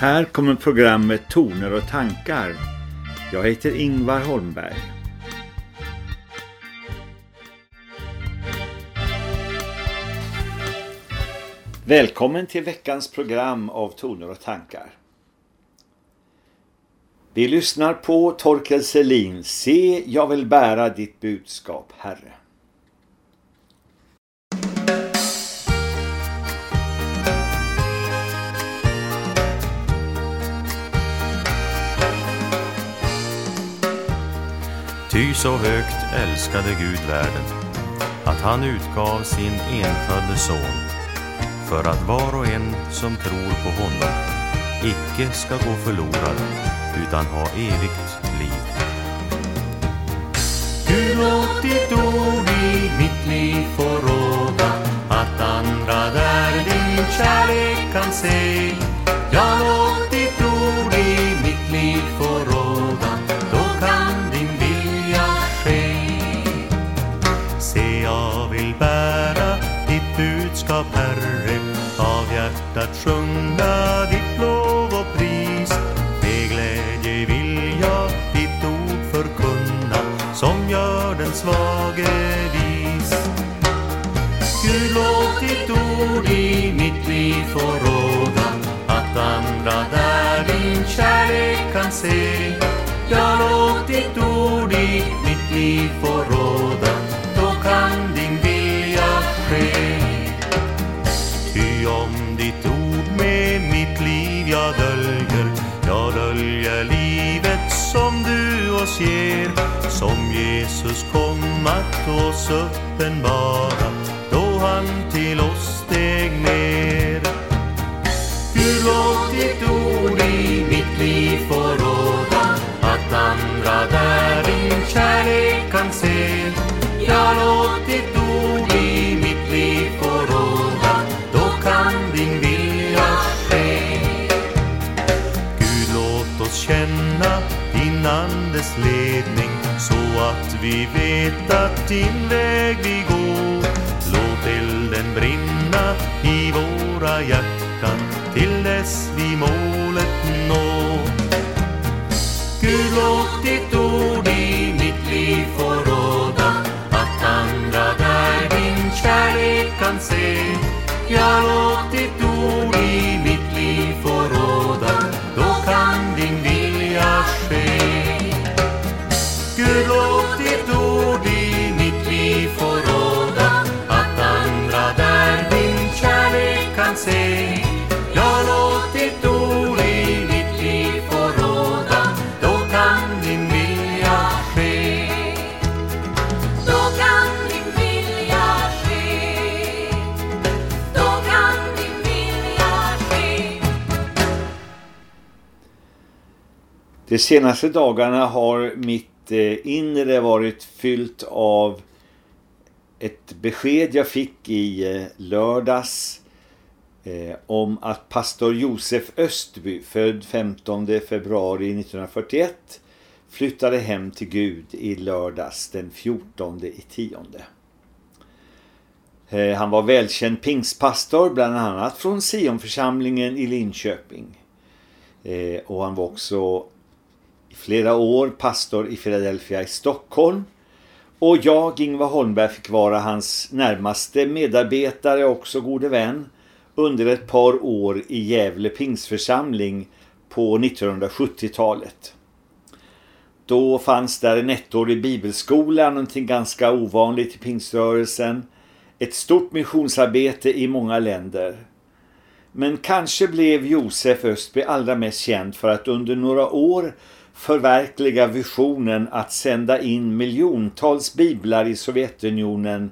Här kommer programmet Toner och tankar. Jag heter Ingvar Holmberg. Välkommen till veckans program av Toner och tankar. Vi lyssnar på Torkel Selin. Se, jag vill bära ditt budskap, Herre. Ty så högt älskade Gud världen att han utgav sin enfödde son för att var och en som tror på honom icke ska gå förlorad utan ha evigt liv. Gud låt ditt ord i mitt liv få råda att andra där din kärlek kan se. Ja, låt ditt ord i mitt liv få Av Herre, av hjärtat sjunga ditt lov och pris. Med glädje vill jag ditt ord förkunna som gör den svage vis. Gud, låt ditt ord i mitt liv få råda att andra där din kärlek kan se. Ja, låt ditt ord i mitt liv få råda då kan jag döljer Jag döljer livet som du oss ger. Som Jesus kom att oss uppenbara Då han till oss steg ner. Gud låt ditt ord i mitt liv få råda Att andra där din kärlek kan se. Ja, låt ditt ord andes ledning så att vi vet att din väg vi går. Låt elden brinna i våra hjärtan till dess vi målet når. Gud, låt ditt ord i mitt liv få råda att andra där din kärlek kan se. Ja, låt ditt ord i De senaste dagarna har mitt eh, inre varit fyllt av ett besked jag fick i eh, lördags eh, om att pastor Josef Östby, född 15 februari 1941, flyttade hem till Gud i lördags den 14 i tionde. Han var välkänd pingstpastor bland annat från Sionförsamlingen i Linköping. Och han var också flera år pastor i Philadelphia i Stockholm. Och jag, Ingvar Holmberg, fick vara hans närmaste medarbetare och också gode vän under ett par år i Gävle pingsförsamling på 1970-talet. Då fanns där en ettårig bibelskola, någonting ganska ovanligt i pingströrelsen. Ett stort missionsarbete i många länder. Men kanske blev Josef Östby allra mest känd för att under några år förverkliga visionen att sända in miljontals biblar i Sovjetunionen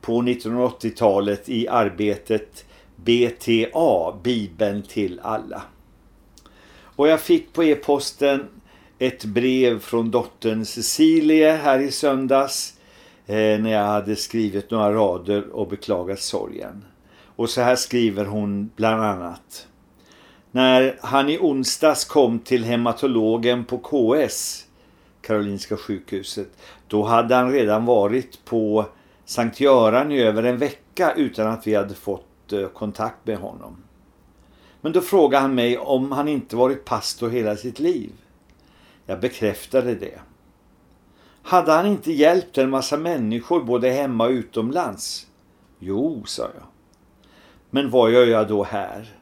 på 1980-talet i arbetet BTA, Bibeln till alla. Och jag fick på e-posten ett brev från dottern Cecilie här i söndags eh, när jag hade skrivit några rader och beklagat sorgen. Och så här skriver hon bland annat. När han i onsdags kom till hematologen på KS, Karolinska sjukhuset, då hade han redan varit på Sankt Göran i över en vecka utan att vi hade fått eh, kontakt med honom. Men då frågade han mig om han inte varit pastor hela sitt liv. Jag bekräftade det. Hade han inte hjälpt en massa människor både hemma och utomlands? Jo, sa jag. Men vad gör jag då här?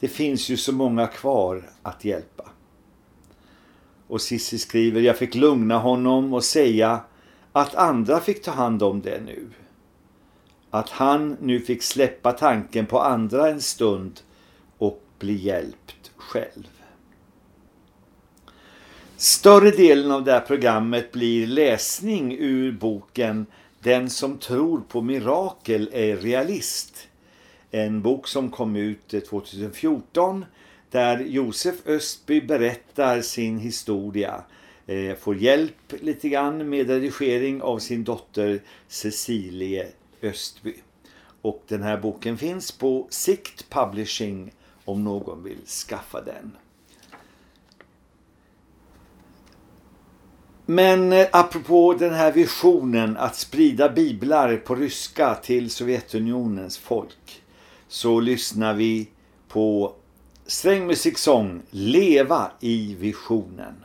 Det finns ju så många kvar att hjälpa. Och Sissi skriver, jag fick lugna honom och säga att andra fick ta hand om det nu. Att han nu fick släppa tanken på andra en stund och bli hjälpt själv. Större delen av det här programmet blir läsning ur boken Den som tror på mirakel är realist. En bok som kom ut eh, 2014 där Josef Östby berättar sin historia. Eh, får hjälp lite grann med redigering av sin dotter Cecilie Östby. Och den här boken finns på Sikt Publishing om någon vill skaffa den. Men eh, apropå den här visionen att sprida biblar på ryska till Sovjetunionens folk så lyssnar vi på strängmusiksång Leva i visionen.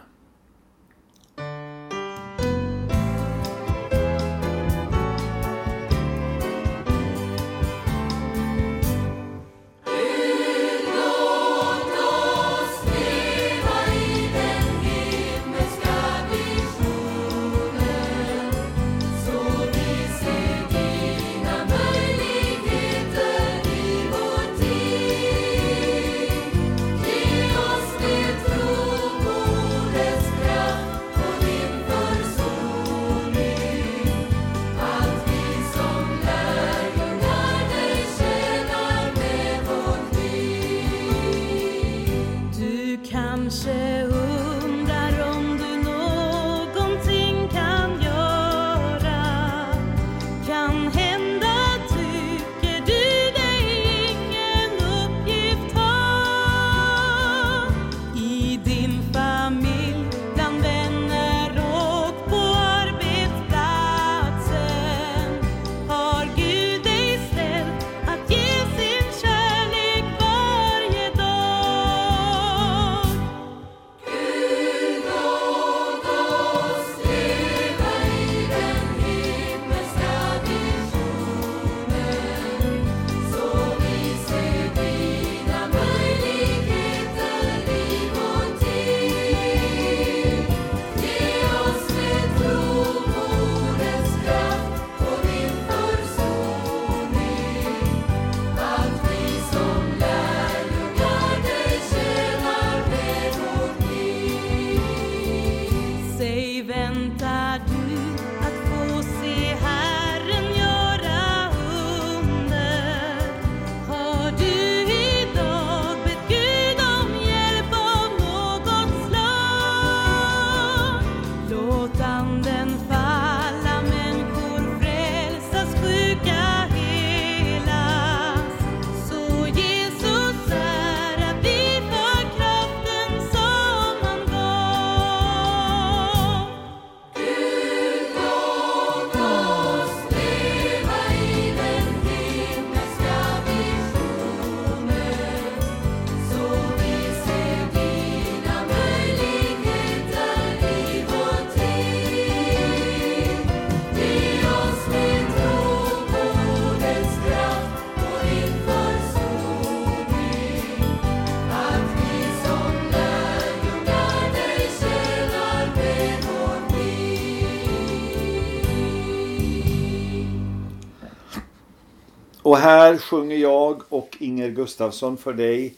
Här sjunger jag och Inger Gustafsson för dig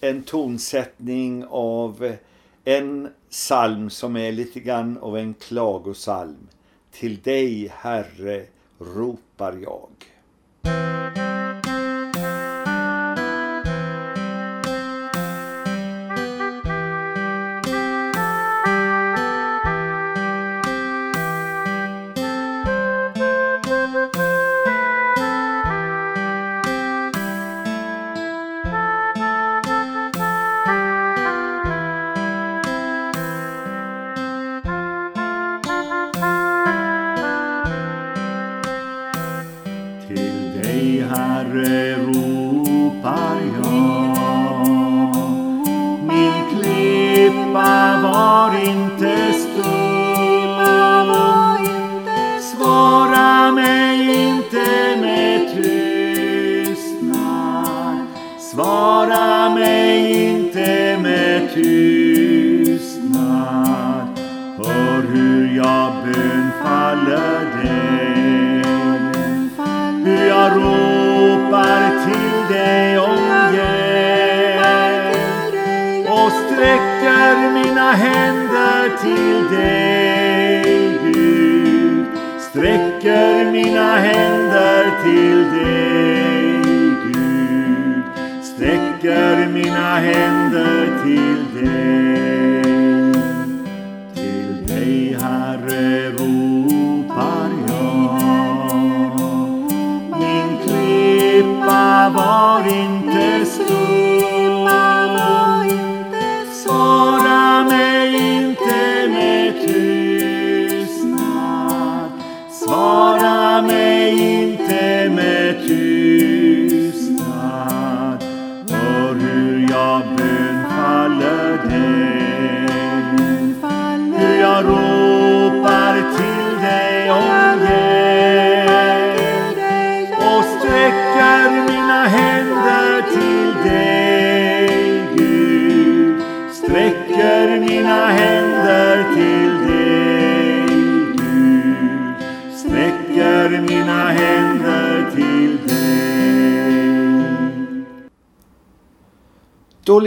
en tonsättning av en psalm som är lite grann av en klagosalm. Till dig, Herre, ropar jag.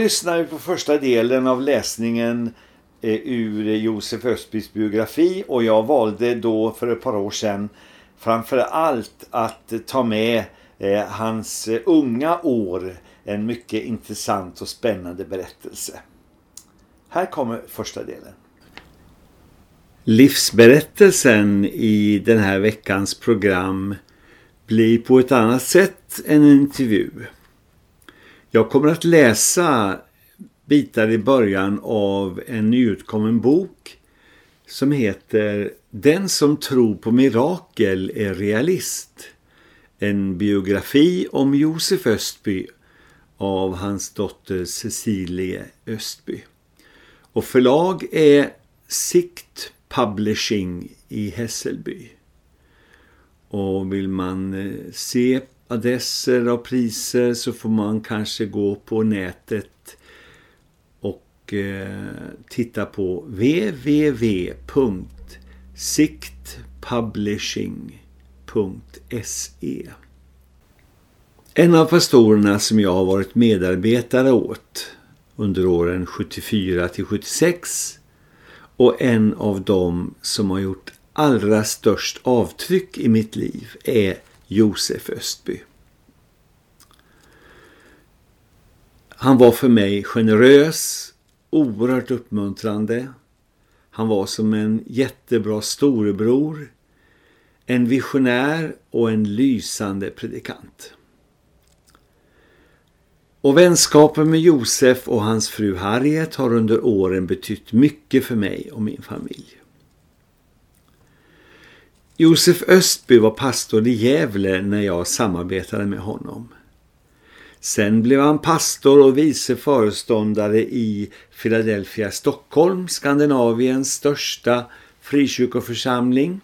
Lyssnar vi på första delen av läsningen eh, ur Josef Östbys biografi och jag valde då för ett par år sedan framför allt att ta med eh, hans eh, unga år en mycket intressant och spännande berättelse. Här kommer första delen. Livsberättelsen i den här veckans program blir på ett annat sätt än en intervju. Jag kommer att läsa bitar i början av en nyutkommen bok som heter Den som tror på mirakel är realist. En biografi om Josef Östby av hans dotter Cecilie Östby. Och förlag är Sikt Publishing i Hässelby. Och vill man eh, se adresser och priser så får man kanske gå på nätet och eh, titta på www.siktpublishing.se En av pastorerna som jag har varit medarbetare åt under åren 74 till 76 och en av dem som har gjort allra störst avtryck i mitt liv är Josef Östby. Han var för mig generös, oerhört uppmuntrande. Han var som en jättebra storebror, en visionär och en lysande predikant. Och vänskapen med Josef och hans fru Harriet har under åren betytt mycket för mig och min familj. Josef Östby var pastor i Gävle när jag samarbetade med honom. Sen blev han pastor och vice föreståndare i Philadelphia, Stockholm, Skandinaviens största frikyrkoförsamling.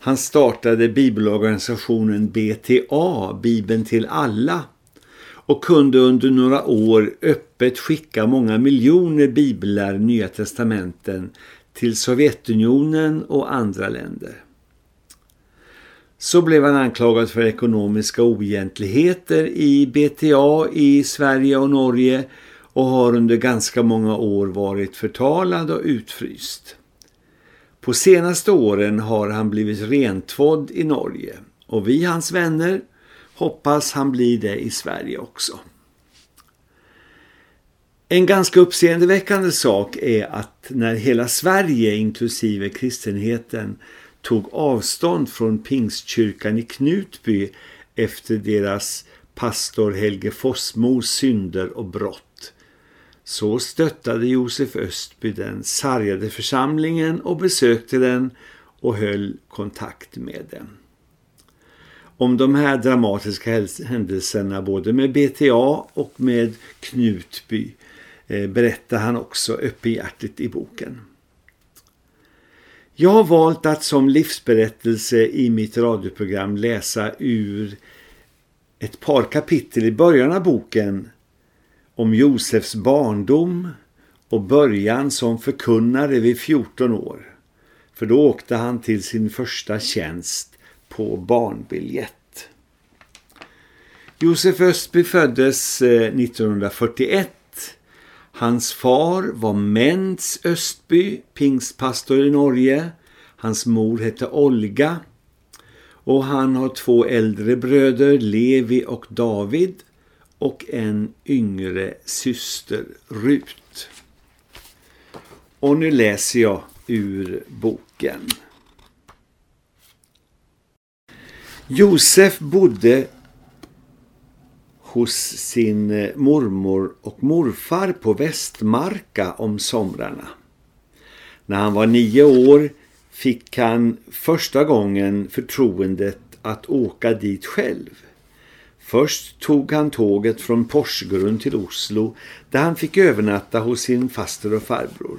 Han startade bibelorganisationen BTA, Bibeln till alla, och kunde under några år öppet skicka många miljoner biblar, Nya testamenten, till Sovjetunionen och andra länder. Så blev han anklagad för ekonomiska oegentligheter i BTA i Sverige och Norge och har under ganska många år varit förtalad och utfryst. På senaste åren har han blivit rentvådd i Norge och vi, hans vänner, hoppas han blir det i Sverige också. En ganska uppseendeväckande sak är att när hela Sverige inklusive kristenheten tog avstånd från pingstkyrkan i Knutby efter deras pastor Helge Fossmos synder och brott. Så stöttade Josef Östby den sargade församlingen och besökte den och höll kontakt med den. Om de här dramatiska händelserna både med BTA och med Knutby eh, berättar han också öppenhjärtigt i boken. Jag har valt att som livsberättelse i mitt radioprogram läsa ur ett par kapitel i början av boken om Josefs barndom och början som förkunnare vid 14 år. För då åkte han till sin första tjänst på barnbiljett. Josef Östby föddes eh, 1941. Hans far var Ments Östby, pingstpastor i Norge. Hans mor hette Olga. Och han har två äldre bröder, Levi och David. Och en yngre syster, Rut. Och nu läser jag ur boken. Josef bodde hos sin eh, mormor och morfar på Västmarka om somrarna. När han var nio år fick han första gången förtroendet att åka dit själv. Först tog han tåget från Porsgrund till Oslo där han fick övernatta hos sin faster och farbror.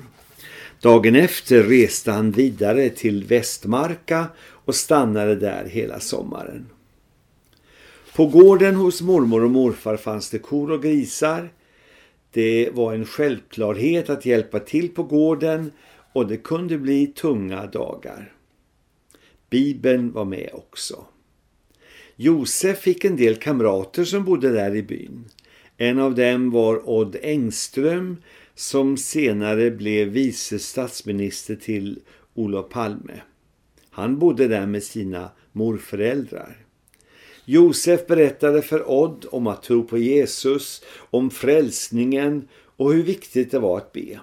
Dagen efter reste han vidare till Västmarka och stannade där hela sommaren. På gården hos mormor och morfar fanns det kor och grisar. Det var en självklarhet att hjälpa till på gården och det kunde bli tunga dagar. Bibeln var med också. Josef fick en del kamrater som bodde där i byn. En av dem var Odd Engström som senare blev vice statsminister till Olof Palme. Han bodde där med sina morföräldrar. Josef berättade för Odd om att tro på Jesus, om frälsningen och hur viktigt det var att be.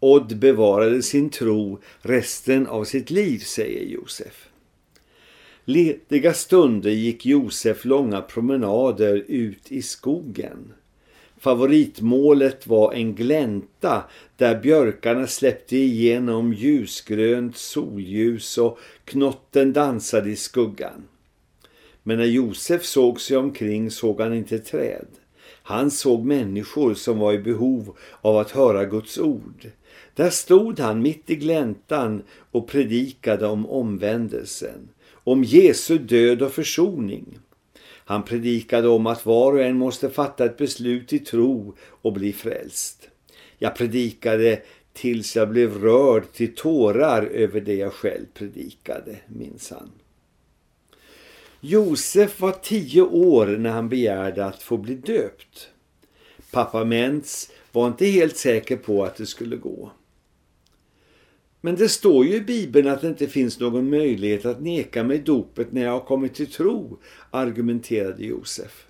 Odd bevarade sin tro resten av sitt liv, säger Josef. Lediga stunder gick Josef långa promenader ut i skogen. Favoritmålet var en glänta där björkarna släppte igenom ljusgrönt solljus och knotten dansade i skuggan. Men när Josef såg sig omkring såg han inte träd. Han såg människor som var i behov av att höra Guds ord. Där stod han mitt i gläntan och predikade om omvändelsen, om Jesu död och försoning. Han predikade om att var och en måste fatta ett beslut i tro och bli frälst. Jag predikade tills jag blev rörd till tårar över det jag själv predikade, minns han. Josef var tio år när han begärde att få bli döpt. Pappa Mens var inte helt säker på att det skulle gå. Men det står ju i Bibeln att det inte finns någon möjlighet att neka mig dopet när jag har kommit till tro, argumenterade Josef.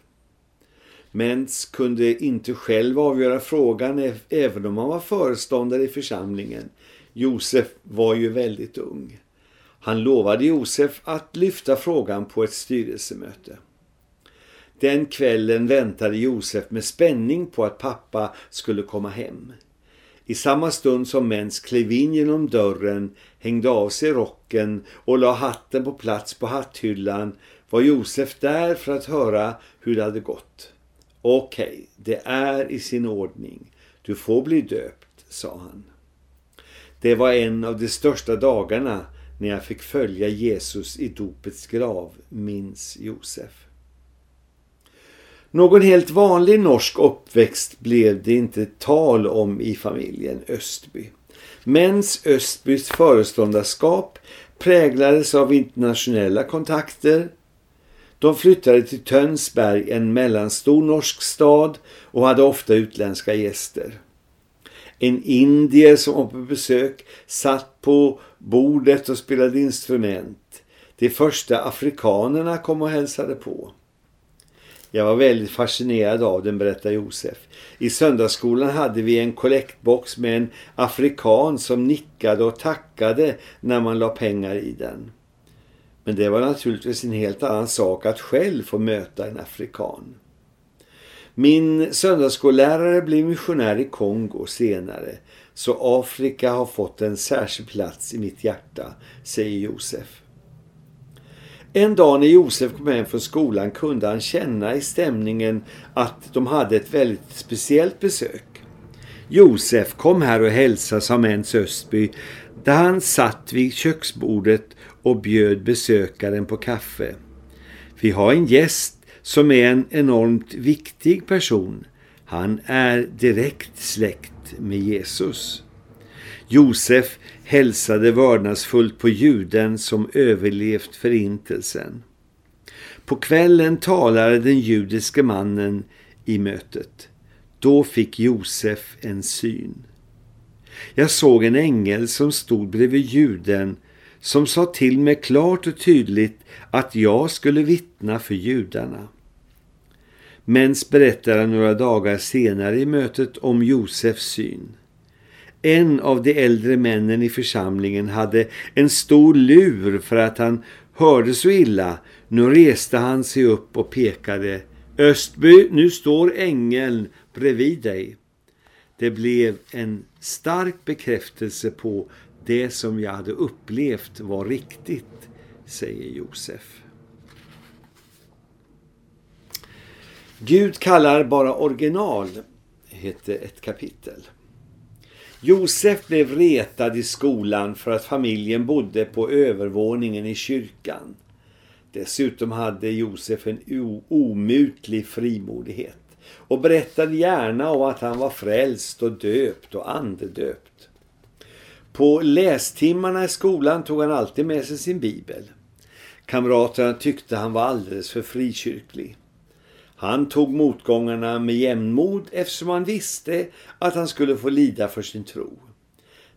Mens kunde inte själv avgöra frågan även om han var föreståndare i församlingen. Josef var ju väldigt ung. Han lovade Josef att lyfta frågan på ett styrelsemöte. Den kvällen väntade Josef med spänning på att pappa skulle komma hem. I samma stund som Mens klev in genom dörren, hängde av sig rocken och la hatten på plats på hatthyllan var Josef där för att höra hur det hade gått. Okej, okay, det är i sin ordning. Du får bli döpt, sa han. Det var en av de största dagarna när jag fick följa Jesus i dopets grav, minns Josef. Någon helt vanlig norsk uppväxt blev det inte tal om i familjen Östby. Mens Östbys föreståndarskap präglades av internationella kontakter. De flyttade till Tönsberg, en mellanstor norsk stad och hade ofta utländska gäster. En indier som var på besök satt på bordet och spelade instrument. De första afrikanerna kom och hälsade på. Jag var väldigt fascinerad av den, berättar Josef. I söndagsskolan hade vi en kollektbox med en afrikan som nickade och tackade när man la pengar i den. Men det var naturligtvis en helt annan sak att själv få möta en afrikan. Min söndagsskollärare blev missionär i Kongo senare, så Afrika har fått en särskild plats i mitt hjärta, säger Josef. En dag när Josef kom hem från skolan kunde han känna i stämningen att de hade ett väldigt speciellt besök. Josef kom här och hälsa sa Mens Östby där han satt vid köksbordet och bjöd besökaren på kaffe. Vi har en gäst som är en enormt viktig person. Han är direkt släkt med Jesus. Josef hälsade vördnadsfullt på juden som överlevt förintelsen. På kvällen talade den judiske mannen i mötet. Då fick Josef en syn. Jag såg en ängel som stod bredvid juden som sa till mig klart och tydligt att jag skulle vittna för judarna. Mens berättar han några dagar senare i mötet om Josefs syn. En av de äldre männen i församlingen hade en stor lur för att han hörde så illa. Nu reste han sig upp och pekade. Östby, nu står ängeln bredvid dig. Det blev en stark bekräftelse på det som jag hade upplevt var riktigt, säger Josef. Gud kallar bara original, hette ett kapitel. Josef blev retad i skolan för att familjen bodde på övervåningen i kyrkan. Dessutom hade Josef en omutlig frimodighet och berättade gärna om att han var frälst och döpt och andedöpt. På lästimmarna i skolan tog han alltid med sig sin bibel. Kamraterna tyckte han var alldeles för frikyrklig. Han tog motgångarna med jämnmod eftersom han visste att han skulle få lida för sin tro.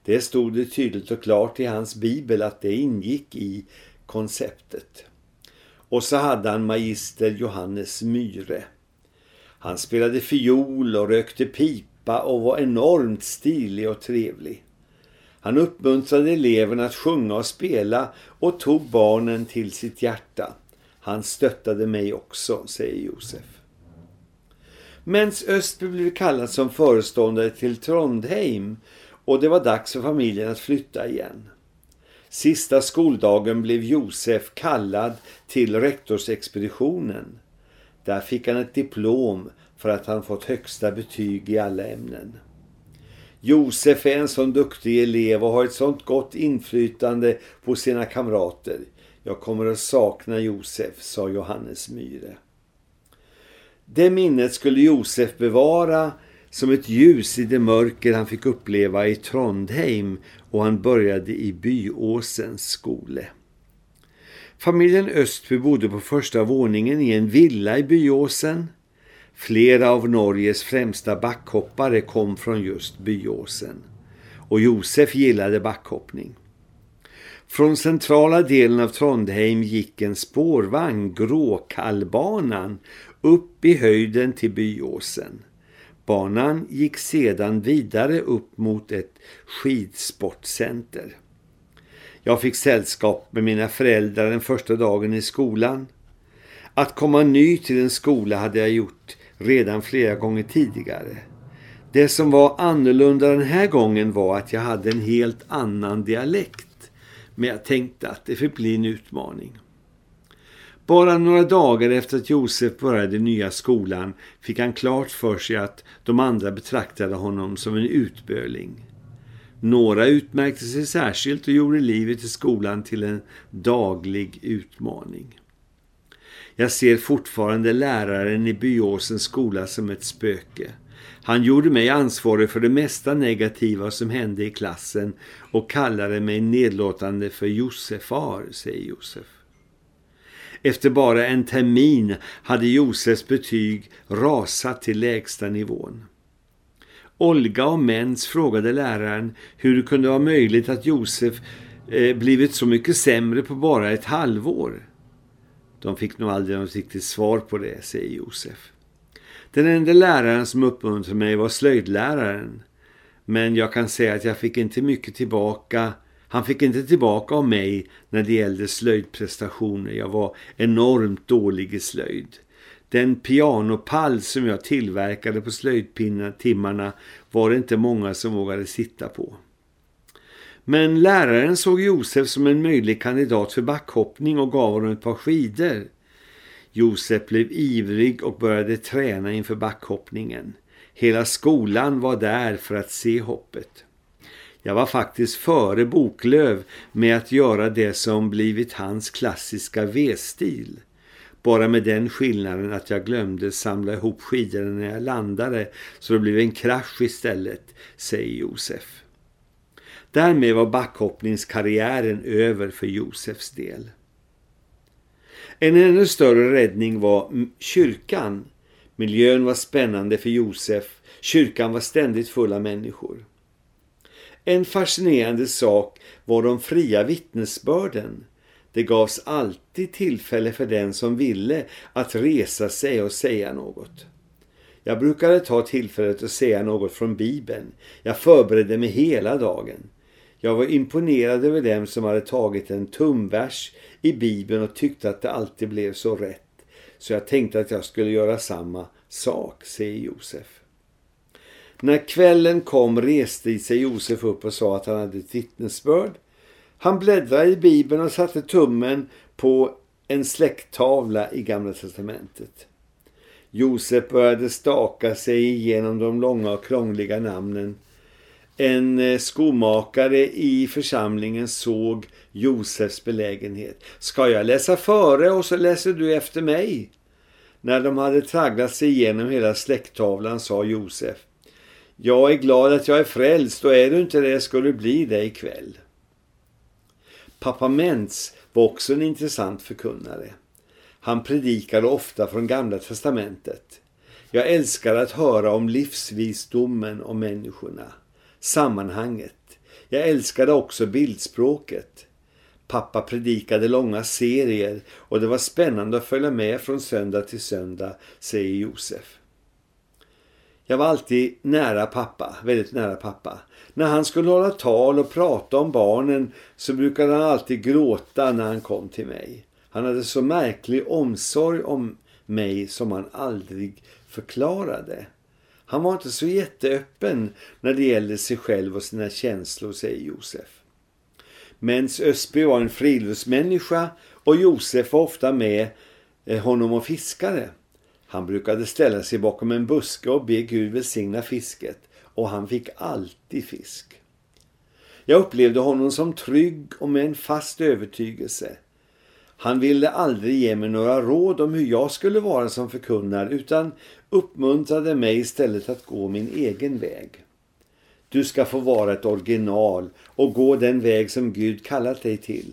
Det stod det tydligt och klart i hans bibel att det ingick i konceptet. Och så hade han magister Johannes Myre. Han spelade fiol och rökte pipa och var enormt stilig och trevlig. Han uppmuntrade eleverna att sjunga och spela och tog barnen till sitt hjärta. Han stöttade mig också, säger Josef. Mens Östby blev kallad som föreståndare till Trondheim och det var dags för familjen att flytta igen. Sista skoldagen blev Josef kallad till rektorsexpeditionen. Där fick han ett diplom för att han fått högsta betyg i alla ämnen. Josef är en sån duktig elev och har ett sånt gott inflytande på sina kamrater. Jag kommer att sakna Josef, sa Johannes Myre. Det minnet skulle Josef bevara som ett ljus i det mörker han fick uppleva i Trondheim och han började i Byåsens skole. Familjen Östby bodde på första våningen i en villa i Byåsen. Flera av Norges främsta backhoppare kom från just Byåsen. Och Josef gillade backhoppning. Från centrala delen av Trondheim gick en spårvagn, Gråkallbanan, upp i höjden till Byåsen. Banan gick sedan vidare upp mot ett skidsportcenter. Jag fick sällskap med mina föräldrar den första dagen i skolan. Att komma ny till en skola hade jag gjort redan flera gånger tidigare. Det som var annorlunda den här gången var att jag hade en helt annan dialekt. Men jag tänkte att det fick bli en utmaning. Bara några dagar efter att Josef började nya skolan fick han klart för sig att de andra betraktade honom som en utböling. Några utmärkte sig särskilt och gjorde livet i skolan till en daglig utmaning. Jag ser fortfarande läraren i Byåsens skola som ett spöke. Han gjorde mig ansvarig för det mesta negativa som hände i klassen och kallade mig nedlåtande för Josefar, säger Josef. Efter bara en termin hade Josefs betyg rasat till lägsta nivån. Olga och Mens frågade läraren hur det kunde vara möjligt att Josef eh, blivit så mycket sämre på bara ett halvår. De fick nog aldrig något riktigt svar på det, säger Josef. Den enda läraren som uppmuntrade mig var slöjdläraren. Men jag kan säga att jag fick inte mycket tillbaka. Han fick inte tillbaka av mig när det gällde slöjdprestationer. Jag var enormt dålig i slöjd. Den pianopall som jag tillverkade på slöjdtimmarna var det inte många som vågade sitta på. Men läraren såg Josef som en möjlig kandidat för backhoppning och gav honom ett par skidor. Josef blev ivrig och började träna inför backhoppningen. Hela skolan var där för att se hoppet. Jag var faktiskt före Boklöv med att göra det som blivit hans klassiska V-stil. Bara med den skillnaden att jag glömde samla ihop skidorna när jag landade så det blev en krasch istället, säger Josef. Därmed var backhoppningskarriären över för Josefs del. En ännu större räddning var kyrkan. Miljön var spännande för Josef. Kyrkan var ständigt full av människor. En fascinerande sak var de fria vittnesbörden. Det gavs alltid tillfälle för den som ville att resa sig och säga något. Jag brukade ta tillfället att säga något från Bibeln. Jag förberedde mig hela dagen. Jag var imponerad över dem som hade tagit en tumvers i Bibeln och tyckte att det alltid blev så rätt. Så jag tänkte att jag skulle göra samma sak, säger Josef. När kvällen kom reste sig Josef upp och sa att han hade ett vittnesbörd. Han bläddrade i Bibeln och satte tummen på en släkttavla i Gamla testamentet. Josef började staka sig igenom de långa och krångliga namnen. En eh, skomakare i församlingen såg Josefs belägenhet. Ska jag läsa före och så läser du efter mig? När de hade tragglat sig igenom hela släkttavlan sa Josef. Jag är glad att jag är frälst och är du inte det ska du bli det ikväll. Pappa Mentz var också en intressant förkunnare. Han predikade ofta från Gamla testamentet. Jag älskar att höra om livsvisdomen och människorna, sammanhanget. Jag älskade också bildspråket. Pappa predikade långa serier och det var spännande att följa med från söndag till söndag, säger Josef. Jag var alltid nära pappa, väldigt nära pappa. När han skulle hålla tal och prata om barnen så brukade han alltid gråta när han kom till mig. Han hade så märklig omsorg om mig som han aldrig förklarade. Han var inte så jätteöppen när det gällde sig själv och sina känslor, säger Josef. Mens Ösby var en friluftsmänniska och Josef var ofta med eh, honom och fiskade. Han brukade ställa sig bakom en buske och be Gud välsigna fisket och han fick alltid fisk. Jag upplevde honom som trygg och med en fast övertygelse. Han ville aldrig ge mig några råd om hur jag skulle vara som förkunnare utan uppmuntrade mig istället att gå min egen väg. Du ska få vara ett original och gå den väg som Gud kallat dig till.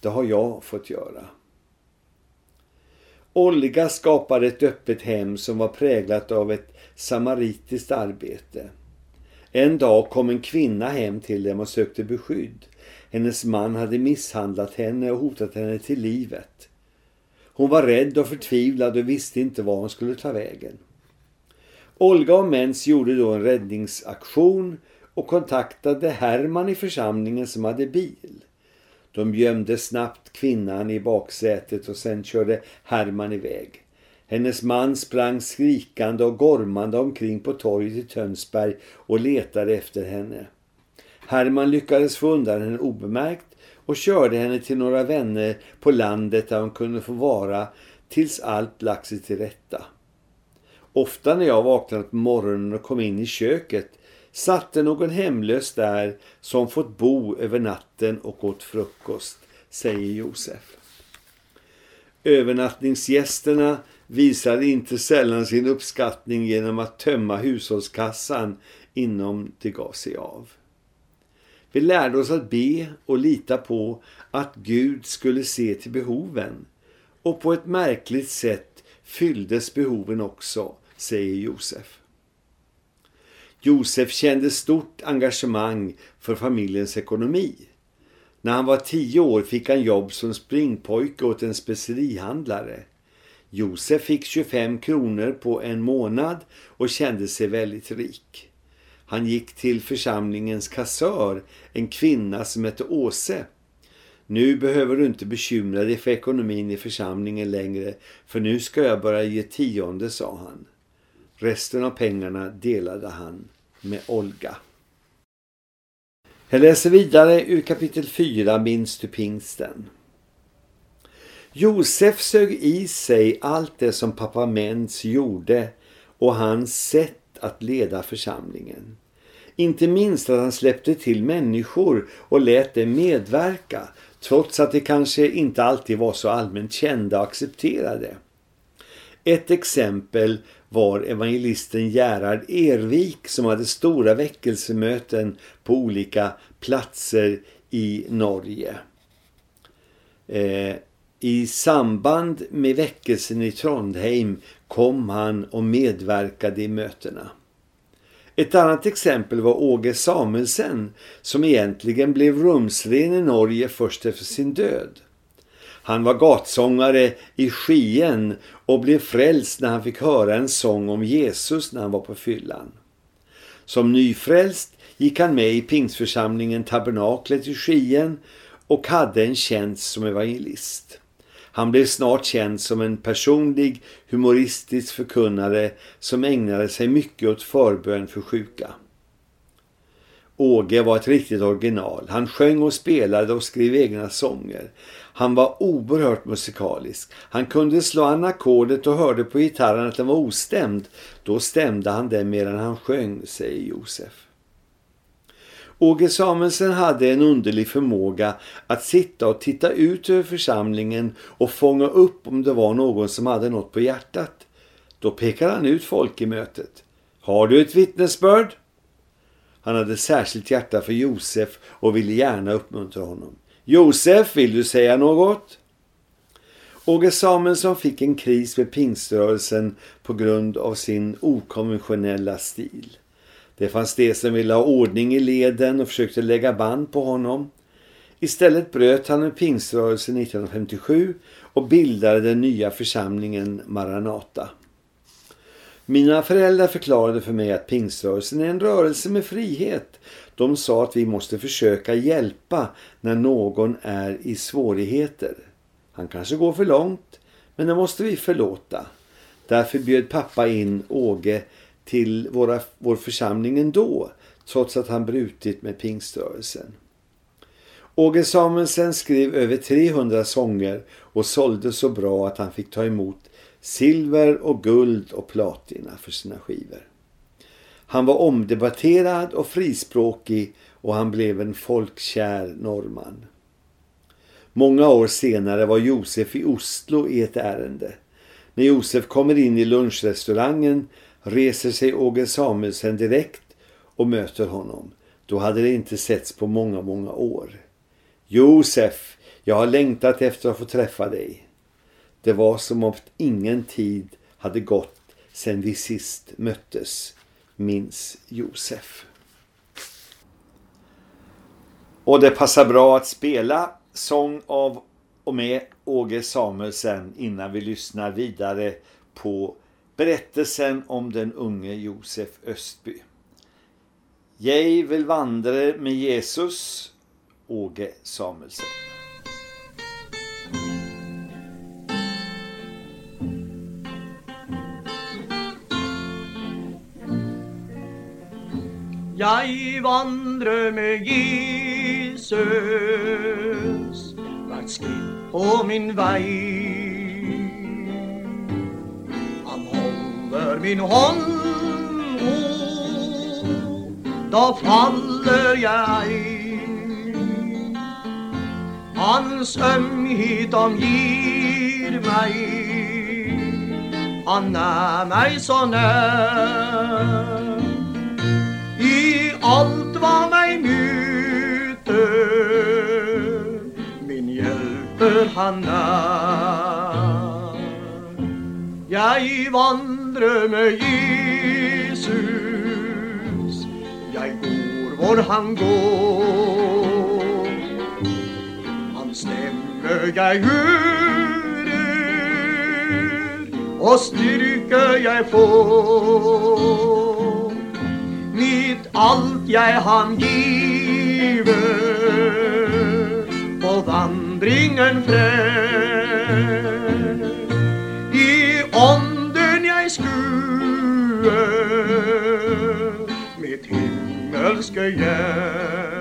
Det har jag fått göra. Olga skapade ett öppet hem som var präglat av ett samaritiskt arbete. En dag kom en kvinna hem till dem och sökte beskydd. Hennes man hade misshandlat henne och hotat henne till livet. Hon var rädd och förtvivlad och visste inte var hon skulle ta vägen. Olga och Mens gjorde då en räddningsaktion och kontaktade Herman i församlingen som hade bil. De gömde snabbt kvinnan i baksätet och sen körde Herman iväg. Hennes man sprang skrikande och gormande omkring på torget i Tönsberg och letade efter henne. Herman lyckades få undan henne obemärkt och körde henne till några vänner på landet där hon kunde få vara tills allt lagt sig till rätta. Ofta när jag vaknade på morgonen och kom in i köket satte någon hemlös där som fått bo över natten och åt frukost, säger Josef. Övernattningsgästerna visade inte sällan sin uppskattning genom att tömma hushållskassan inom det gav sig av. Vi lärde oss att be och lita på att Gud skulle se till behoven. Och på ett märkligt sätt fylldes behoven också, säger Josef. Josef kände stort engagemang för familjens ekonomi. När han var tio år fick han jobb som springpojke åt en specerihandlare. Josef fick 25 kronor på en månad och kände sig väldigt rik. Han gick till församlingens kassör, en kvinna som hette Åse. Nu behöver du inte bekymra dig för ekonomin i församlingen längre, för nu ska jag börja ge tionde, sa han. Resten av pengarna delade han med Olga. Jag läser vidare ur kapitel 4, Minns du pingsten? Josef sög i sig allt det som pappa Mens gjorde och hans sätt att leda församlingen. Inte minst att han släppte till människor och lät dem medverka trots att de kanske inte alltid var så allmänt kända och accepterade. Ett exempel var evangelisten Gerhard Ervik som hade stora väckelsemöten på olika platser i Norge. Eh, I samband med väckelsen i Trondheim kom han och medverkade i mötena. Ett annat exempel var Åge Samuelsen som egentligen blev rumsren i Norge först efter sin död. Han var gatsångare i Skien och blev frälst när han fick höra en sång om Jesus när han var på fyllan. Som nyfrälst gick han med i pingsförsamlingen Tabernaklet i Skien och hade en tjänst som evangelist. Han blev snart känd som en personlig humoristisk förkunnare som ägnade sig mycket åt förbön för sjuka. Åge var ett riktigt original. Han sjöng och spelade och skrev egna sånger. Han var oerhört musikalisk. Han kunde slå an ackordet och hörde på gitarren att den var ostämd. Då stämde han den medan han sjöng, säger Josef. Åge Samuelsen hade en underlig förmåga att sitta och titta ut över församlingen och fånga upp om det var någon som hade något på hjärtat. Då pekade han ut folk i mötet. Har du ett vittnesbörd? Han hade särskilt hjärta för Josef och ville gärna uppmuntra honom. Josef, vill du säga något? Åge Samuelsson fick en kris med pingströrelsen på grund av sin okonventionella stil. Det fanns de som ville ha ordning i leden och försökte lägga band på honom. Istället bröt han med pingströrelsen 1957 och bildade den nya församlingen Maranata. Mina föräldrar förklarade för mig att pingströrelsen är en rörelse med frihet. De sa att vi måste försöka hjälpa när någon är i svårigheter. Han kanske går för långt, men det måste vi förlåta. Därför bjöd pappa in Åge till våra, vår församling ändå, trots att han brutit med pingströrelsen. Åge Samuelsen skrev över 300 sånger och sålde så bra att han fick ta emot silver och guld och platina för sina skivor. Han var omdebatterad och frispråkig och han blev en folkkär norrman. Många år senare var Josef i Oslo i ett ärende. När Josef kommer in i lunchrestaurangen reser sig Åge Samuelsen direkt och möter honom. Då hade det inte setts på många, många år. Josef, jag har längtat efter att få träffa dig. Det var som om ingen tid hade gått sedan vi sist möttes, minns Josef. Och det passar bra att spela sång av och med Åge Samuelsen innan vi lyssnar vidare på berättelsen om den unge Josef Östby. Jag vill vandra med Jesus, Åge Samuelsen. Jeg vandrer med Jesus hvert skritt på min vei. Han holder min hånd, då da faller jeg. Hans ømhet omgir meg, han er meg så nær allt vad mig möter min hjelper han är. Jag vandrar med Jesus, jag går var han går. Hans stemme jag hörer och styrke jag får blivit allt jag han giver på vandringen frem. I ånden jag skuer mitt himmelske hjärta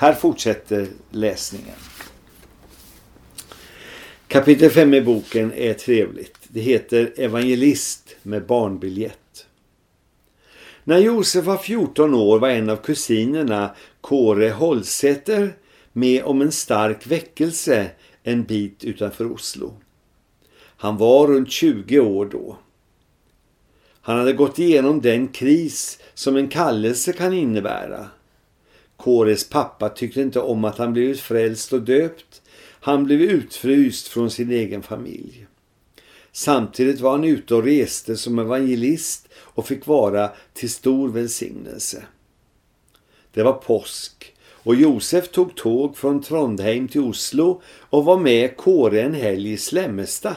Här fortsätter läsningen. Kapitel 5 i boken är trevligt. Det heter Evangelist med barnbiljett. När Josef var 14 år var en av kusinerna, Kåre Holsäter, med om en stark väckelse en bit utanför Oslo. Han var runt 20 år då. Han hade gått igenom den kris som en kallelse kan innebära. Kåres pappa tyckte inte om att han blivit frälst och döpt. Han blev utfryst från sin egen familj. Samtidigt var han ute och reste som evangelist och fick vara till stor välsignelse. Det var påsk och Josef tog tåg från Trondheim till Oslo och var med Kåre en helg i Slemmesta.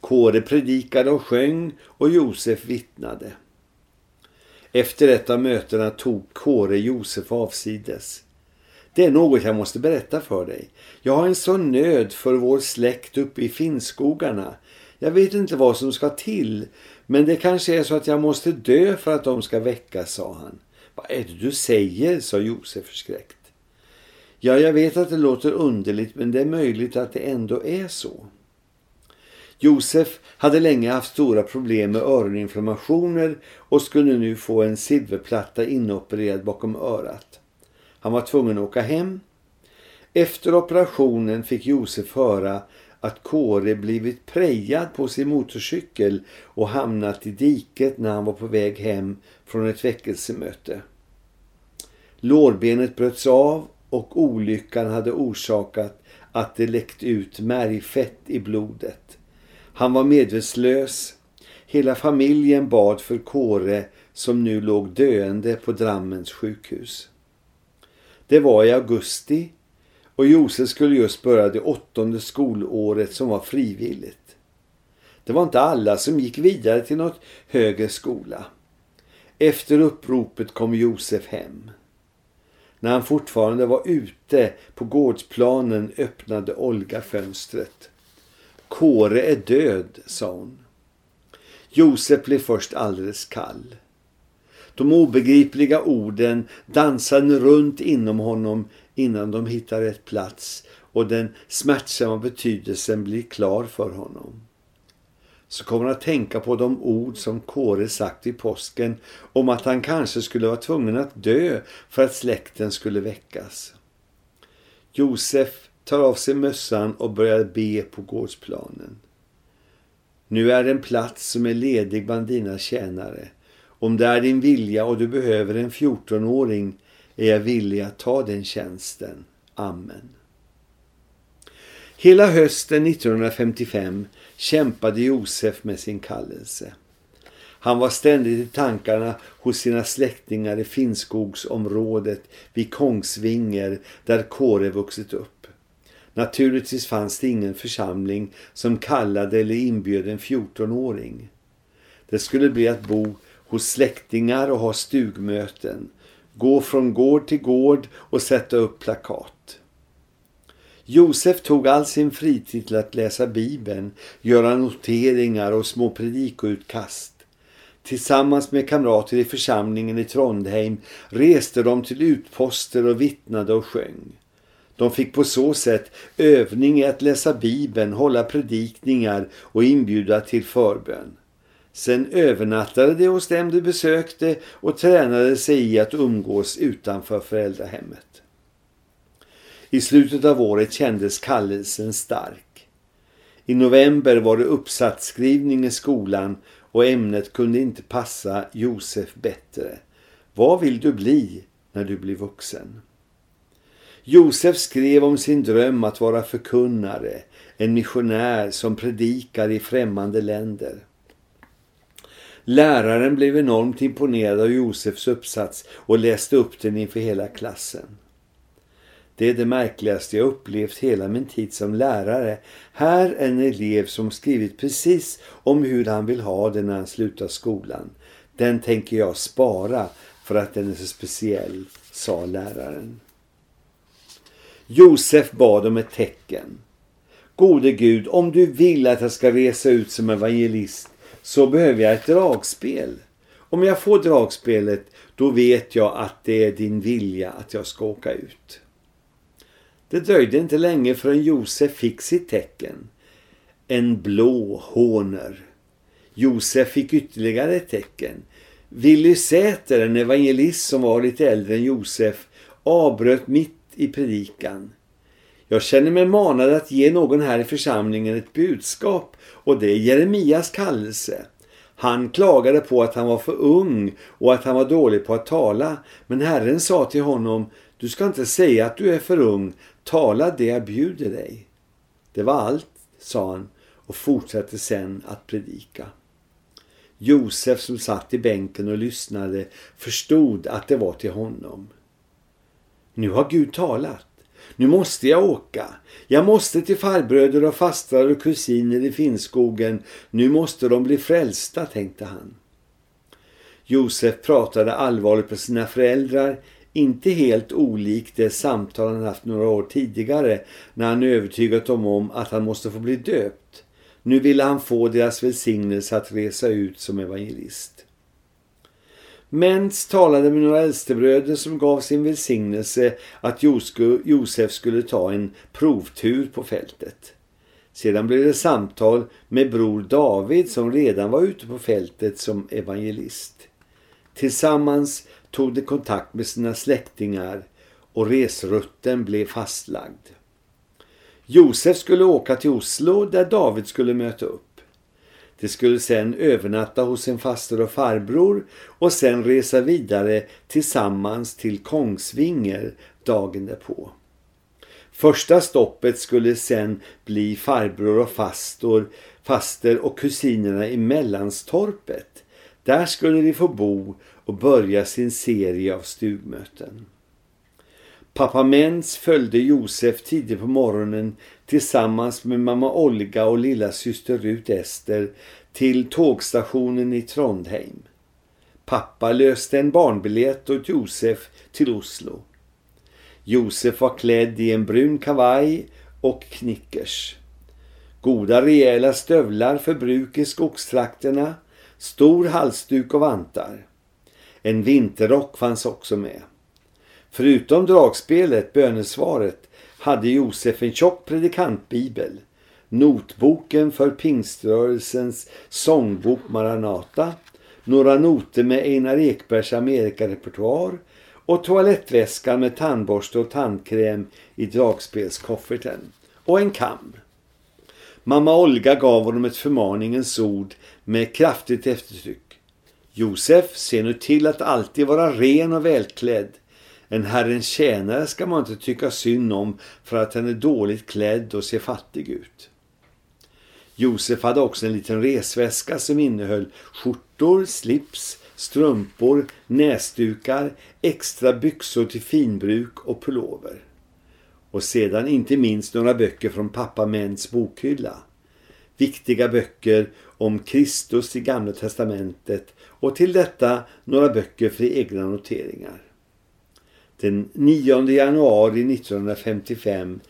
Kåre predikade och sjöng och Josef vittnade. Efter ett av mötena tog Kåre Josef avsides. Det är något jag måste berätta för dig. Jag har en sån nöd för vår släkt uppe i Finnskogarna. Jag vet inte vad som ska till, men det kanske är så att jag måste dö för att de ska väckas, sa han. Vad är det du säger, sa Josef förskräckt. Ja, jag vet att det låter underligt, men det är möjligt att det ändå är så. Josef hade länge haft stora problem med öroninflammationer och skulle nu få en silverplatta inopererad bakom örat. Han var tvungen att åka hem. Efter operationen fick Josef höra att Kåre blivit prejad på sin motorcykel och hamnat i diket när han var på väg hem från ett väckelsemöte. Lårbenet bröts av och olyckan hade orsakat att det läckt ut märgfett i blodet. Han var medvetslös. Hela familjen bad för Kåre som nu låg döende på Drammens sjukhus. Det var i augusti och Josef skulle just börja det åttonde skolåret som var frivilligt. Det var inte alla som gick vidare till något högre skola. Efter uppropet kom Josef hem. När han fortfarande var ute på gårdsplanen öppnade Olga fönstret. Kåre är död, sa hon. Josef blev först alldeles kall. De obegripliga orden dansade runt inom honom innan de hittar rätt plats och den smärtsamma betydelsen blir klar för honom. Så kommer han att tänka på de ord som Kåre sagt i påsken om att han kanske skulle vara tvungen att dö för att släkten skulle väckas. Josef tar av sig mössan och börjar be på gårdsplanen. Nu är en plats som är ledig bland dina tjänare. Om det är din vilja och du behöver en 14-åring är jag villig att ta den tjänsten. Amen. Hela hösten 1955 kämpade Josef med sin kallelse. Han var ständigt i tankarna hos sina släktingar i Finnskogsområdet vid Kongsvinger där Kåre vuxit upp. Naturligtvis fanns det ingen församling som kallade eller inbjöd en 14-åring. Det skulle bli att bo hos släktingar och ha stugmöten, gå från gård till gård och sätta upp plakat. Josef tog all sin fritid till att läsa Bibeln, göra noteringar och små predikoutkast. Tillsammans med kamrater i församlingen i Trondheim reste de till utposter och vittnade och sjöng. De fick på så sätt övning i att läsa Bibeln, hålla predikningar och inbjuda till förbön. Sen övernattade de hos dem de besökte och tränade sig i att umgås utanför föräldrahemmet. I slutet av året kändes kallelsen stark. I november var det uppsatsskrivning i skolan och ämnet kunde inte passa Josef bättre. Vad vill du bli när du blir vuxen? Josef skrev om sin dröm att vara förkunnare, en missionär som predikar i främmande länder. Läraren blev enormt imponerad av Josefs uppsats och läste upp den inför hela klassen. Det är det märkligaste jag upplevt hela min tid som lärare. Här är en elev som skrivit precis om hur han vill ha det när han slutar skolan. Den tänker jag spara för att den är så speciell, sa läraren. Josef bad om ett tecken. Gode Gud, om du vill att jag ska resa ut som evangelist så behöver jag ett dragspel. Om jag får dragspelet, då vet jag att det är din vilja att jag ska åka ut. Det dröjde inte länge förrän Josef fick sitt tecken. En blå honor. Josef fick ytterligare ett tecken. Willy Säter, en evangelist som var lite äldre än Josef, avbröt mitt i predikan. Jag känner mig manad att ge någon här i församlingen ett budskap och det är Jeremias kallelse. Han klagade på att han var för ung och att han var dålig på att tala. Men Herren sa till honom, du ska inte säga att du är för ung, tala det jag bjuder dig. Det var allt, sa han och fortsatte sen att predika. Josef som satt i bänken och lyssnade förstod att det var till honom. Nu har Gud talat. Nu måste jag åka. Jag måste till farbröder och fastrar och kusiner i Finnskogen. Nu måste de bli frälsta, tänkte han. Josef pratade allvarligt med sina föräldrar, inte helt olikt det samtal han haft några år tidigare när han övertygat dem om att han måste få bli döpt. Nu ville han få deras välsignelse att resa ut som evangelist. Mens talade med några äldstebröder som gav sin välsignelse att Josef skulle ta en provtur på fältet. Sedan blev det samtal med bror David som redan var ute på fältet som evangelist. Tillsammans tog de kontakt med sina släktingar och resrutten blev fastlagd. Josef skulle åka till Oslo där David skulle möta upp. De skulle sen övernatta hos sin faster och farbror och sen resa vidare tillsammans till Kongsvinger dagen därpå. Första stoppet skulle sen bli farbror och fastor, faster och kusinerna i Mellanstorpet. Där skulle de få bo och börja sin serie av stugmöten. Pappa Mens följde Josef tidigt på morgonen tillsammans med mamma Olga och lilla syster Rut Ester till tågstationen i Trondheim. Pappa löste en barnbiljett åt Josef till Oslo. Josef var klädd i en brun kavaj och knickers. Goda rejäla stövlar för bruk i skogstrakterna, stor halsduk och vantar. En vinterrock fanns också med. Förutom dragspelet, bönesvaret, hade Josef en tjock predikantbibel, notboken för pingströrelsens sångbok Maranata, några noter med Einar Ekbergs Amerikarepertoar och toalettväskan med tandborste och tandkräm i dragspelskofferten och en kam. Mamma Olga gav honom ett förmaningens ord med kraftigt eftertryck. Josef, se nu till att alltid vara ren och välklädd. En herrens tjänare ska man inte tycka synd om för att han är dåligt klädd och ser fattig ut. Josef hade också en liten resväska som innehöll skjortor, slips, strumpor, näsdukar, extra byxor till finbruk och pullover. Och sedan inte minst några böcker från pappa Mens bokhylla. Viktiga böcker om Kristus i Gamla testamentet och till detta några böcker för egna noteringar. Den 9 januari 1955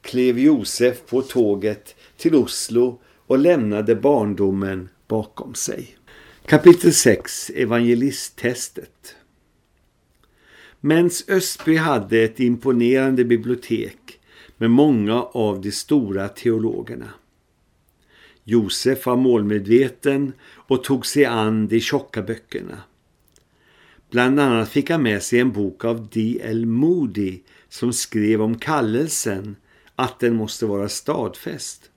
klev Josef på tåget till Oslo och lämnade barndomen bakom sig. Kapitel 6 Evangelisttestet Mens Östby hade ett imponerande bibliotek med många av de stora teologerna. Josef var målmedveten och tog sig an de tjocka böckerna. Bland annat fick han med sig en bok av D.L. Moody som skrev om kallelsen att den måste vara stadfäst.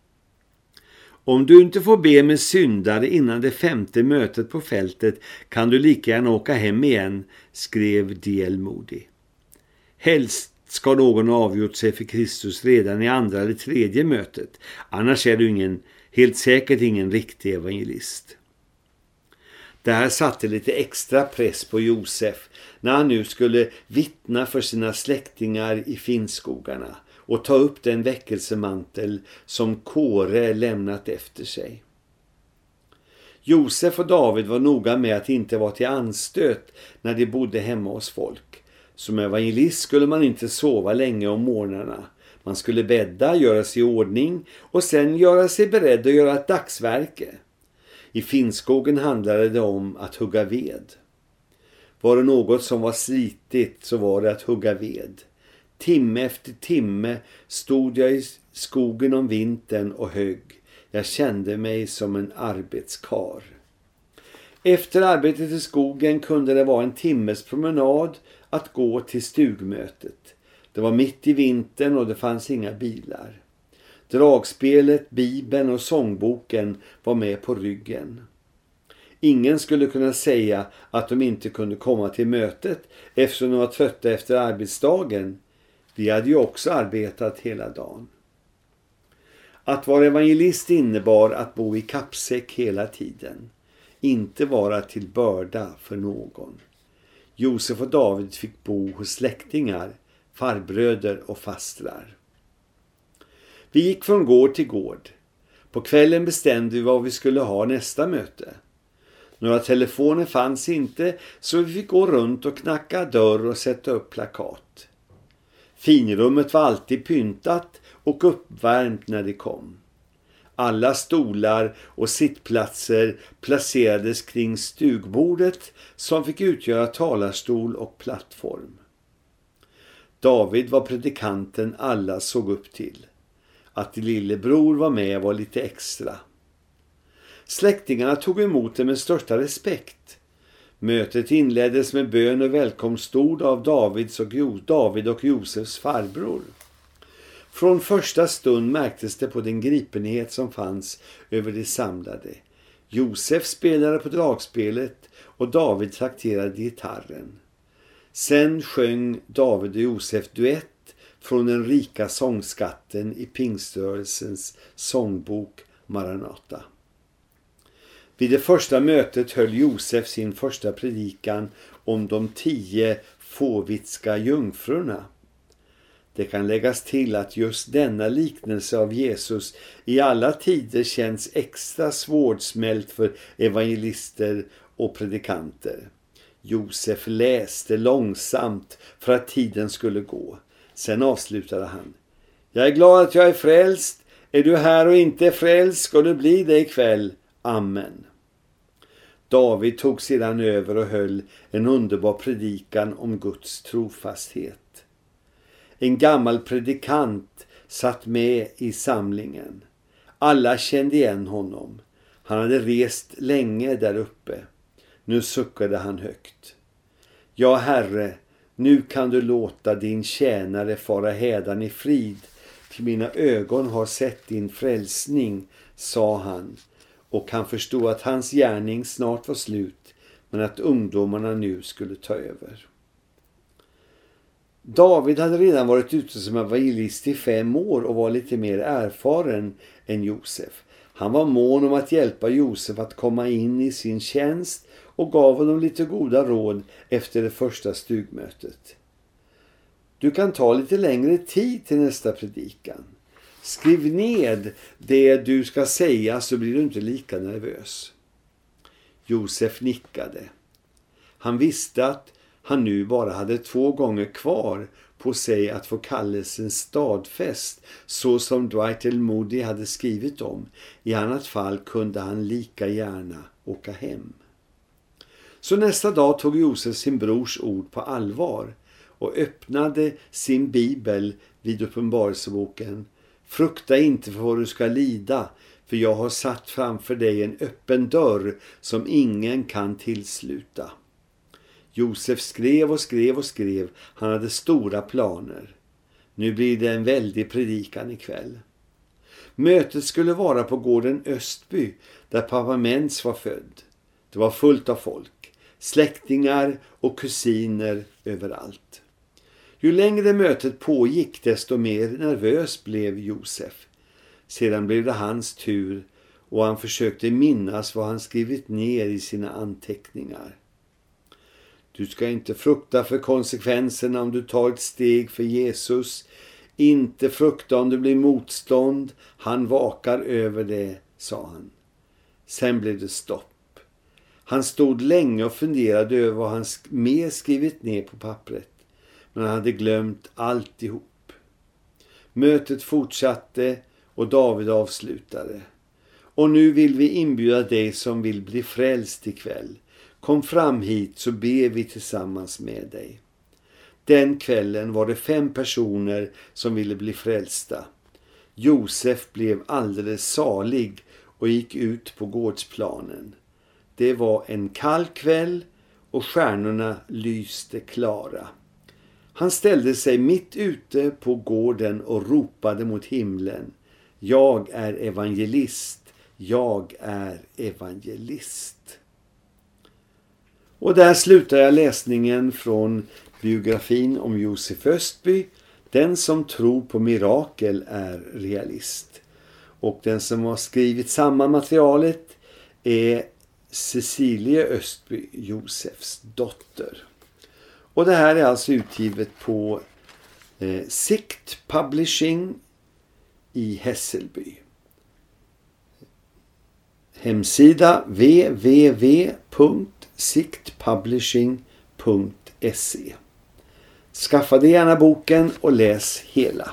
Om du inte får be med syndare innan det femte mötet på fältet kan du lika gärna åka hem igen, skrev D.L. Moody. Helst ska någon ha avgjort sig för Kristus redan i andra eller tredje mötet, annars är du ingen, helt säkert ingen riktig evangelist. Det här satte lite extra press på Josef när han nu skulle vittna för sina släktingar i Finnskogarna och ta upp den väckelsemantel som Kåre lämnat efter sig. Josef och David var noga med att inte vara till anstöt när de bodde hemma hos folk. Som evangelist skulle man inte sova länge om morgnarna. Man skulle bädda, göra sig i ordning och sen göra sig beredd att göra ett dagsverke. I Finnskogen handlade det om att hugga ved. Var det något som var slitigt så var det att hugga ved. Timme efter timme stod jag i skogen om vintern och högg. Jag kände mig som en arbetskar. Efter arbetet i skogen kunde det vara en timmes promenad att gå till stugmötet. Det var mitt i vintern och det fanns inga bilar. Dragspelet, bibeln och sångboken var med på ryggen. Ingen skulle kunna säga att de inte kunde komma till mötet eftersom de var trötta efter arbetsdagen. Vi hade ju också arbetat hela dagen. Att vara evangelist innebar att bo i kappsäck hela tiden. Inte vara till börda för någon. Josef och David fick bo hos släktingar, farbröder och fastrar. Vi gick från gård till gård. På kvällen bestämde vi vad vi skulle ha nästa möte. Några telefoner fanns inte så vi fick gå runt och knacka dörr och sätta upp plakat. Finrummet var alltid pyntat och uppvärmt när det kom. Alla stolar och sittplatser placerades kring stugbordet som fick utgöra talarstol och plattform. David var predikanten alla såg upp till. Att lillebror var med var lite extra. Släktingarna tog emot det med största respekt. Mötet inleddes med bön och välkomstord av Davids och jo David och Josefs farbror. Från första stund märktes det på den gripenhet som fanns över de samlade. Josef spelade på dragspelet och David trakterade gitarren. Sen sjöng David och Josef duett från den rika sångskatten i pingströrelsens sångbok Maranata. Vid det första mötet höll Josef sin första predikan om de tio fåvitska jungfrurna. Det kan läggas till att just denna liknelse av Jesus i alla tider känns extra svårsmält för evangelister och predikanter. Josef läste långsamt för att tiden skulle gå. Sen avslutade han. Jag är glad att jag är frälst. Är du här och inte är frälst ska du bli det ikväll. Amen. David tog sedan över och höll en underbar predikan om Guds trofasthet. En gammal predikant satt med i samlingen. Alla kände igen honom. Han hade rest länge där uppe. Nu suckade han högt. Ja, Herre, nu kan du låta din tjänare fara hädan i frid, till mina ögon har sett din frälsning, sa han, och han förstod att hans gärning snart var slut, men att ungdomarna nu skulle ta över. David hade redan varit ute som evangelist i fem år och var lite mer erfaren än Josef. Han var mån om att hjälpa Josef att komma in i sin tjänst och gav honom lite goda råd efter det första stugmötet. Du kan ta lite längre tid till nästa predikan. Skriv ned det du ska säga så blir du inte lika nervös. Josef nickade. Han visste att han nu bara hade två gånger kvar på sig att få kallelsen stadfäst så som Dwight L. Moody hade skrivit om. I annat fall kunde han lika gärna åka hem. Så nästa dag tog Josef sin brors ord på allvar och öppnade sin bibel vid Uppenbarelseboken. Frukta inte för vad du ska lida, för jag har satt framför dig en öppen dörr som ingen kan tillsluta. Josef skrev och skrev och skrev. Han hade stora planer. Nu blir det en väldig predikan ikväll. Mötet skulle vara på gården Östby där pappa Mens var född. Det var fullt av folk. Släktingar och kusiner överallt. Ju längre mötet pågick desto mer nervös blev Josef. Sedan blev det hans tur och han försökte minnas vad han skrivit ner i sina anteckningar. Du ska inte frukta för konsekvenserna om du tar ett steg för Jesus. Inte frukta om det blir motstånd. Han vakar över det, sa han. Sen blev det stopp. Han stod länge och funderade över vad han mer skrivit ner på pappret. Men han hade glömt alltihop. Mötet fortsatte och David avslutade. Och nu vill vi inbjuda dig som vill bli frälst ikväll. Kom fram hit så ber vi tillsammans med dig. Den kvällen var det fem personer som ville bli frälsta. Josef blev alldeles salig och gick ut på gårdsplanen. Det var en kall kväll och stjärnorna lyste klara. Han ställde sig mitt ute på gården och ropade mot himlen. Jag är evangelist, jag är evangelist. Och där slutar jag läsningen från biografin om Josef Östby. Den som tror på mirakel är realist. Och den som har skrivit samma materialet är Cecilie Östby, Josefs dotter. Och det här är alltså utgivet på eh, Sikt Publishing i Hässelby. Hemsida www.siktpublishing.se Skaffa dig gärna boken och läs hela.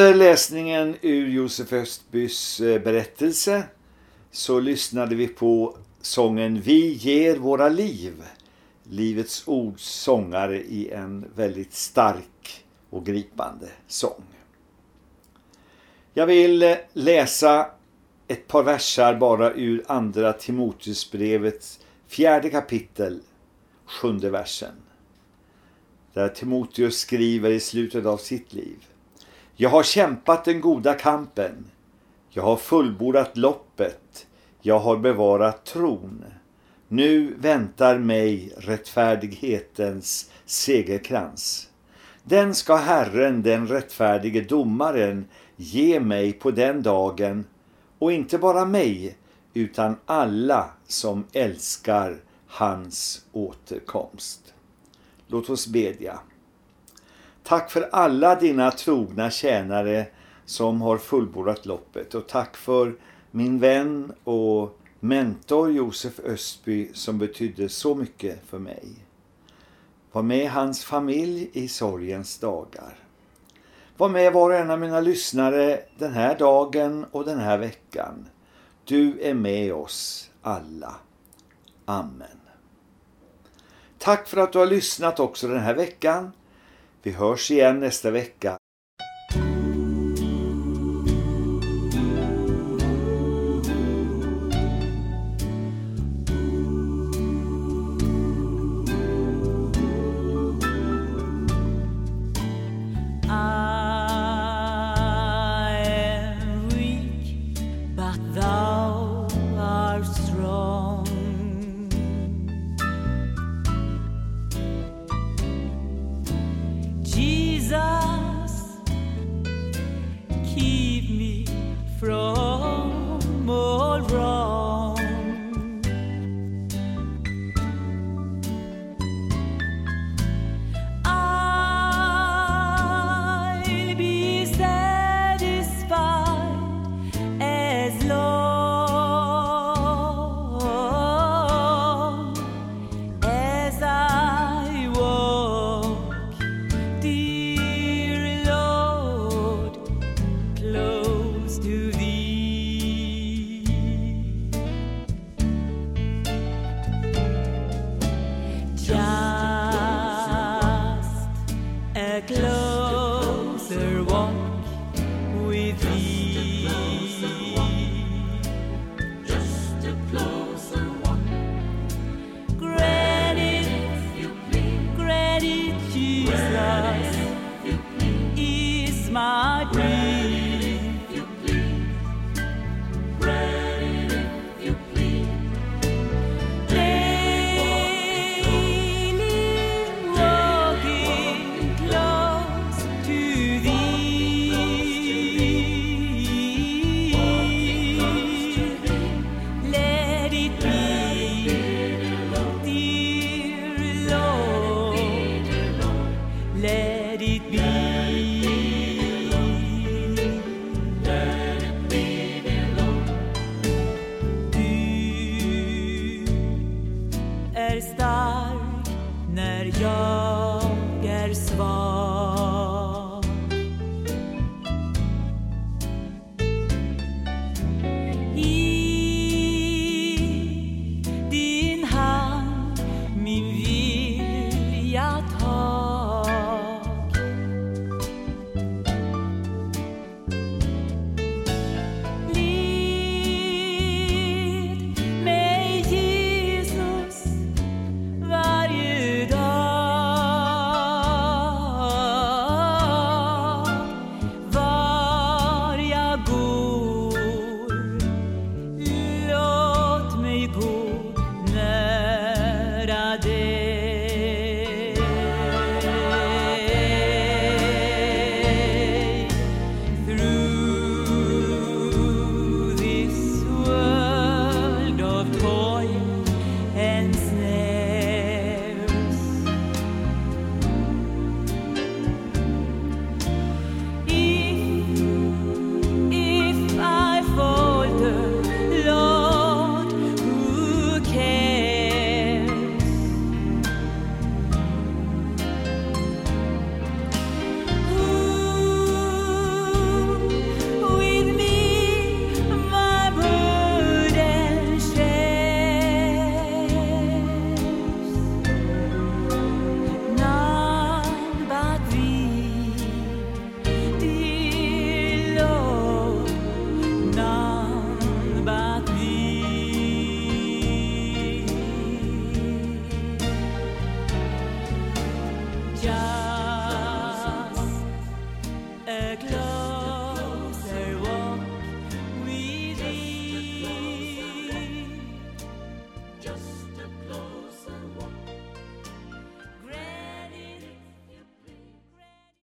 Efter läsningen ur Josef Östbys eh, berättelse så lyssnade vi på sången Vi ger våra liv. Livets ords sångare i en väldigt stark och gripande sång. Jag vill eh, läsa ett par versar bara ur andra Timoteusbrevets fjärde kapitel, sjunde versen. Där Timoteus skriver i slutet av sitt liv. Jag har kämpat den goda kampen. Jag har fullbordat loppet. Jag har bevarat tron. Nu väntar mig rättfärdighetens segerkrans. Den ska Herren, den rättfärdige domaren, ge mig på den dagen och inte bara mig utan alla som älskar hans återkomst. Låt oss bedja. Tack för alla dina trogna tjänare som har fullbordat loppet och tack för min vän och mentor Josef Östby som betydde så mycket för mig. Var med hans familj i sorgens dagar. Var med var och en av mina lyssnare den här dagen och den här veckan. Du är med oss alla. Amen. Tack för att du har lyssnat också den här veckan. Vi hörs igen nästa vecka. From